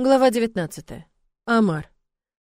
Глава 19. Амар.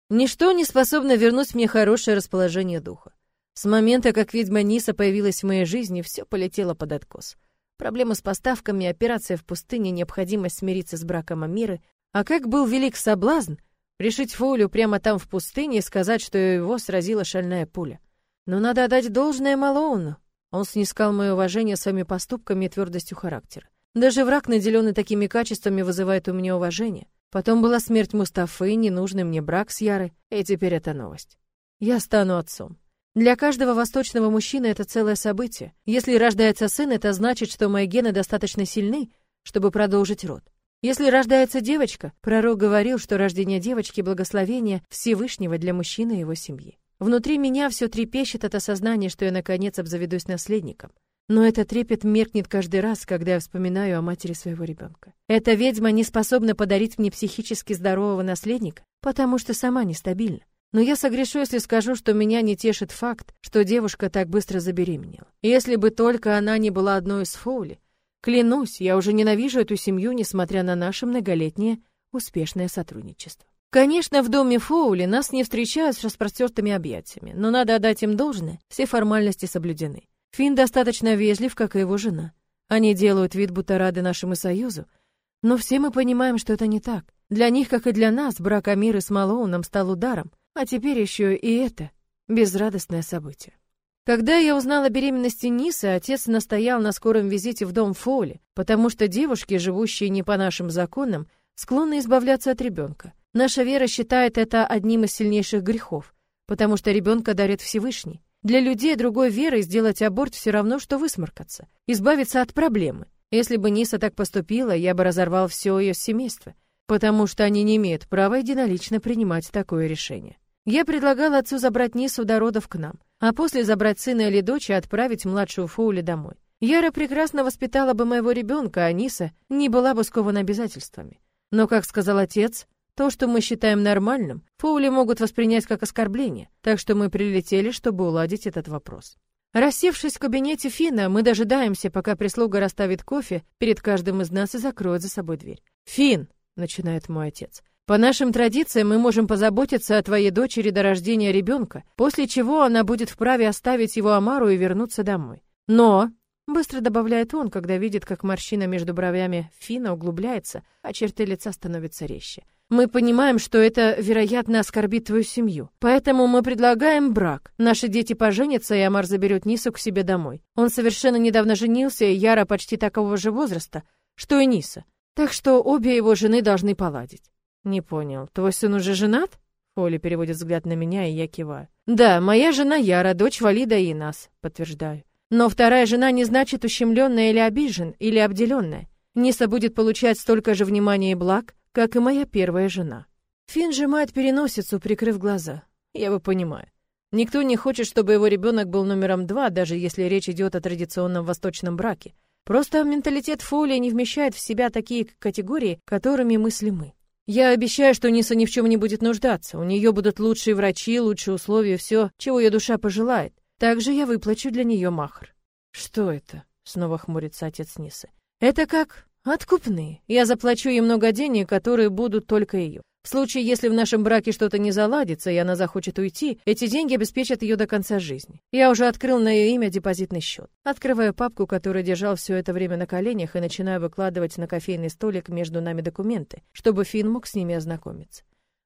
Ничто не способно вернуть мне хорошее расположение духа. С момента, как ведьма Ниса появилась в моей жизни, все полетело под откос. Проблемы с поставками, операция в пустыне, необходимость смириться с браком Амиры. А как был велик соблазн решить Фоулю прямо там в пустыне и сказать, что его сразила шальная пуля. Но надо отдать должное Малоуну. Он снискал мое уважение своими поступками и твердостью характера. Даже враг, наделенный такими качествами, вызывает у меня уважение. Потом была смерть Мустафы, ненужный мне брак с Ярой, и теперь это новость. Я стану отцом. Для каждого восточного мужчины это целое событие. Если рождается сын, это значит, что мои гены достаточно сильны, чтобы продолжить род. Если рождается девочка, пророк говорил, что рождение девочки — благословение Всевышнего для мужчины и его семьи. Внутри меня все трепещет от осознания, что я наконец обзаведусь наследником. Но этот трепет меркнет каждый раз, когда я вспоминаю о матери своего ребенка. Эта ведьма не способна подарить мне психически здорового наследника, потому что сама нестабильна. Но я согрешу, если скажу, что меня не тешит факт, что девушка так быстро забеременела. Если бы только она не была одной из Фоули. Клянусь, я уже ненавижу эту семью, несмотря на наше многолетнее успешное сотрудничество. Конечно, в доме Фоули нас не встречают с распростертыми объятиями, но надо отдать им должное, все формальности соблюдены. Финн достаточно вежлив, как и его жена. Они делают вид, будто рады нашему союзу, но все мы понимаем, что это не так. Для них, как и для нас, брак Амиры с Малоуном стал ударом, а теперь еще и это безрадостное событие. Когда я узнала о беременности Нисы, отец настоял на скором визите в дом Фоли, потому что девушки, живущие не по нашим законам, склонны избавляться от ребенка. Наша вера считает это одним из сильнейших грехов, потому что ребенка дарит Всевышний. Для людей другой веры сделать аборт все равно, что высморкаться, избавиться от проблемы. Если бы Ниса так поступила, я бы разорвал все ее семейство, потому что они не имеют права единолично принимать такое решение. Я предлагал отцу забрать Нису до родов к нам, а после забрать сына или дочь и отправить младшую Фоули домой. Яра прекрасно воспитала бы моего ребенка, а Ниса не была бы скована обязательствами. Но, как сказал отец, то, что мы считаем нормальным, Фоули могут воспринять как оскорбление, так что мы прилетели, чтобы уладить этот вопрос. Рассевшись в кабинете Фина, мы дожидаемся, пока прислуга расставит кофе перед каждым из нас и закроет за собой дверь. «Фин!» — начинает мой отец. «По нашим традициям мы можем позаботиться о твоей дочери до рождения ребенка, после чего она будет вправе оставить его Амару и вернуться домой. Но...» — быстро добавляет он, когда видит, как морщина между бровями Фина углубляется, а черты лица становятся резче. Мы понимаем, что это, вероятно, оскорбит твою семью. Поэтому мы предлагаем брак. Наши дети поженятся, и Амар заберет Нису к себе домой. Он совершенно недавно женился, и Яра почти такого же возраста, что и Ниса. Так что обе его жены должны поладить. Не понял. Твой сын уже женат? Оля переводит взгляд на меня, и я киваю. Да, моя жена Яра, дочь Валида и нас, подтверждаю. Но вторая жена не значит ущемленная или обижен, или обделенная. Ниса будет получать столько же внимания и благ, как и моя первая жена. Фин сжимает переносицу, прикрыв глаза. Я его понимаю. Никто не хочет, чтобы его ребенок был номером два, даже если речь идет о традиционном восточном браке. Просто менталитет Фолия не вмещает в себя такие категории, которыми мыслим мы. Я обещаю, что Ниса ни в чем не будет нуждаться. У нее будут лучшие врачи, лучшие условия, все, чего ее душа пожелает. Также я выплачу для нее махр. Что это? Снова хмурится отец Нисы. Это как Откупные. Я заплачу ей много денег, которые будут только ее. В случае, если в нашем браке что-то не заладится, и она захочет уйти, эти деньги обеспечат ее до конца жизни. Я уже открыл на ее имя депозитный счет. Открываю папку, которую держал все это время на коленях, и начинаю выкладывать на кофейный столик между нами документы, чтобы Финн мог с ними ознакомиться.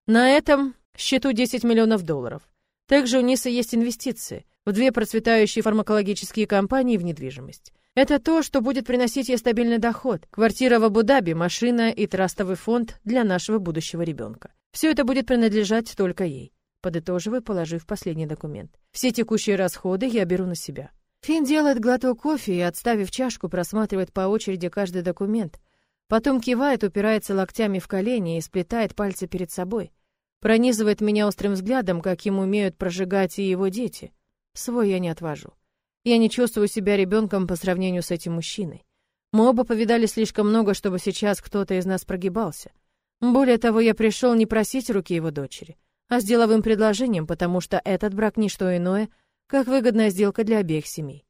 На этом счету 10 миллионов долларов. Также у Нисы есть инвестиции в две процветающие фармакологические компании в недвижимость. Это то, что будет приносить ей стабильный доход. Квартира в Абу-Даби, машина и трастовый фонд для нашего будущего ребенка. Все это будет принадлежать только ей. Подытоживая, положив последний документ. Все текущие расходы я беру на себя. Фин делает глоток кофе и, отставив чашку, просматривает по очереди каждый документ. Потом кивает, упирается локтями в колени и сплетает пальцы перед собой. Пронизывает меня острым взглядом, как им умеют прожигать и его дети. Свой я не отвожу. Я не чувствую себя ребенком по сравнению с этим мужчиной. Мы оба повидали слишком много, чтобы сейчас кто-то из нас прогибался. Более того, я пришел не просить руки его дочери, а с деловым предложением, потому что этот брак не что иное, как выгодная сделка для обеих семей.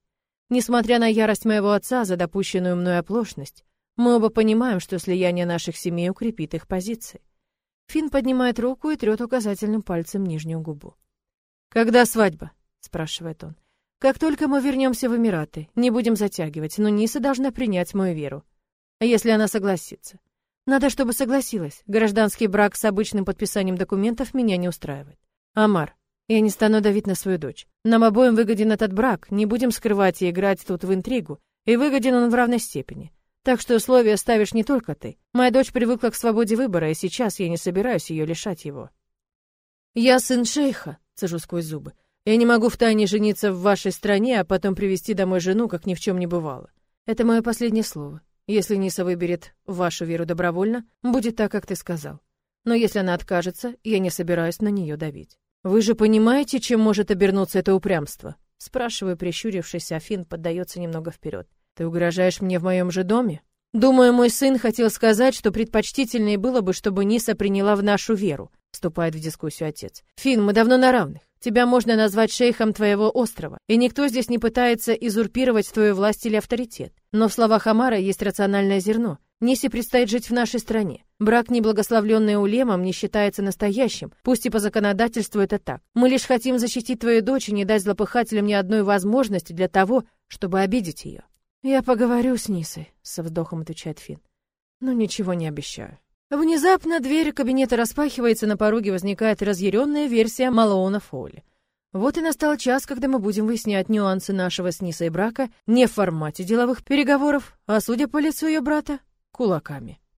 Несмотря на ярость моего отца за допущенную мной оплошность, мы оба понимаем, что слияние наших семей укрепит их позиции. Финн поднимает руку и трет указательным пальцем нижнюю губу. «Когда свадьба?» — спрашивает он. «Как только мы вернемся в Эмираты, не будем затягивать, но Ниса должна принять мою веру. А если она согласится? Надо, чтобы согласилась. Гражданский брак с обычным подписанием документов меня не устраивает. Амар, я не стану давить на свою дочь. Нам обоим выгоден этот брак, не будем скрывать и играть тут в интригу, и выгоден он в равной степени. Так что условия ставишь не только ты. Моя дочь привыкла к свободе выбора, и сейчас я не собираюсь ее лишать его. Я сын шейха, цежу сквозь зубы. Я не могу втайне жениться в вашей стране, а потом привести домой жену, как ни в чем не бывало. Это мое последнее слово. Если Ниса выберет вашу веру добровольно, будет так, как ты сказал. Но если она откажется, я не собираюсь на нее давить. Вы же понимаете, чем может обернуться это упрямство? Спрашиваю, прищурившись, Афин поддается немного вперед. Ты угрожаешь мне в моем же доме? Думаю, мой сын хотел сказать, что предпочтительнее было бы, чтобы Ниса приняла в нашу веру, вступает в дискуссию отец. Фин, мы давно на равных. Тебя можно назвать шейхом твоего острова, и никто здесь не пытается изурпировать твою власть или авторитет. Но в словах Амара есть рациональное зерно. Нисе предстоит жить в нашей стране. Брак, не благословленный улемом, не считается настоящим, пусть и по законодательству это так. Мы лишь хотим защитить твою дочь и не дать злопыхателям ни одной возможности для того, чтобы обидеть ее. «Я поговорю с Нисой», — со вздохом отвечает Финн. «Но ничего не обещаю». Внезапно дверь кабинета распахивается, на пороге возникает разъяренная версия Малоуна Фоули. Вот и настал час, когда мы будем выяснять нюансы нашего с Нисой брака не в формате деловых переговоров, а, судя по лицу ее брата, кулаками.